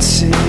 see.